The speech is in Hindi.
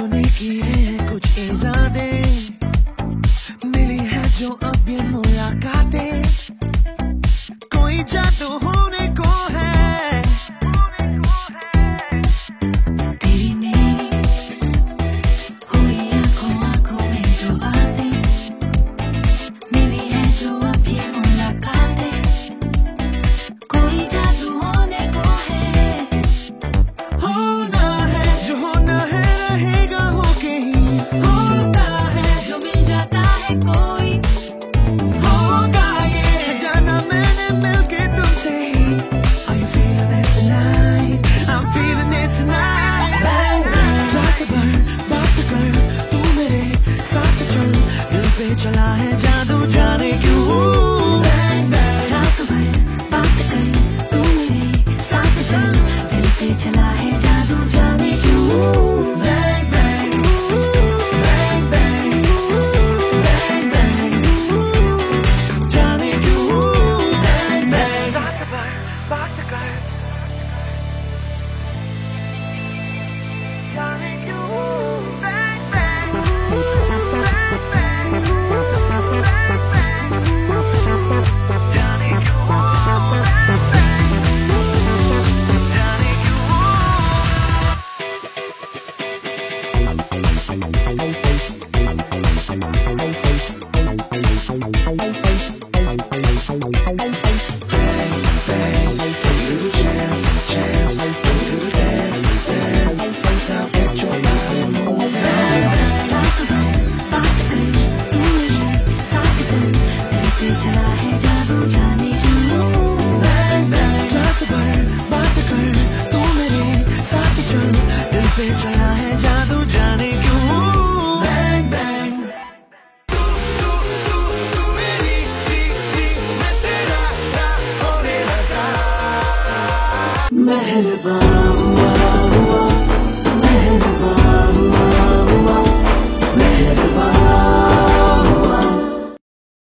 अपने किए हैं कुछ इरादे। मिली है जो अब ये मुलाकात। चला है जादू, जाने क्यों? रात भर बात कर, तू मेरे साथ चल दिल पे चला है जादू, जाने क्यों? Merhaba.